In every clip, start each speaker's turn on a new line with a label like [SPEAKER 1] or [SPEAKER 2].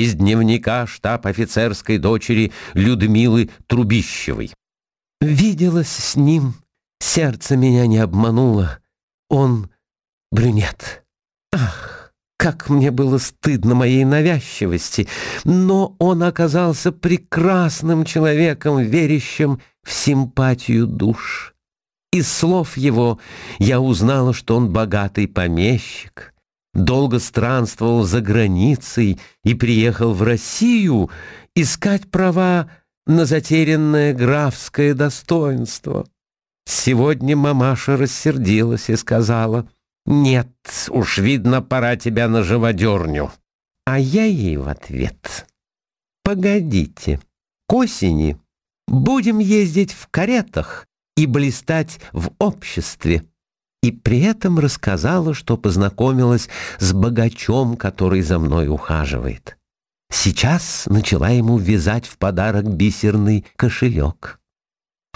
[SPEAKER 1] из дневника штаб-офицерской дочери Людмилы Трубищевой.
[SPEAKER 2] «Виделась с ним, сердце меня не обмануло. Он брюнет. Ах, как мне было стыдно моей навязчивости, но он оказался прекрасным человеком, верящим в симпатию душ. Из слов его я узнала, что он богатый помещик, долго странствовал за границей и приехал в Россию искать права на затерянное графское достоинство. Сегодня мамаша рассердилась и сказала, «Нет, уж видно, пора тебя на живодерню». А я ей в ответ, «Погодите, к осени будем ездить в каретах и блистать в обществе» и при этом рассказала, что познакомилась с богачом, который за мной ухаживает. Сейчас начала ему вязать в подарок бисерный кошелек.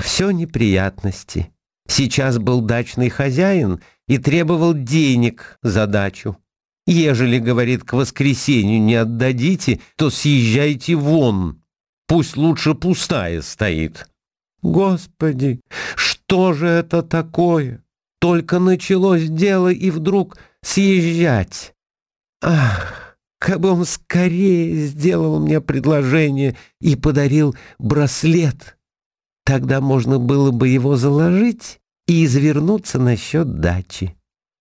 [SPEAKER 2] Все неприятности. Сейчас был дачный хозяин и требовал денег за дачу. Ежели, говорит, к воскресенью не отдадите, то съезжайте вон. Пусть лучше пустая стоит. Господи, что же это такое? Только началось дело и вдруг съезжать. Ах, как бы он скорее сделал мне предложение и подарил браслет. Тогда можно было бы его заложить и извернуться насчет дачи.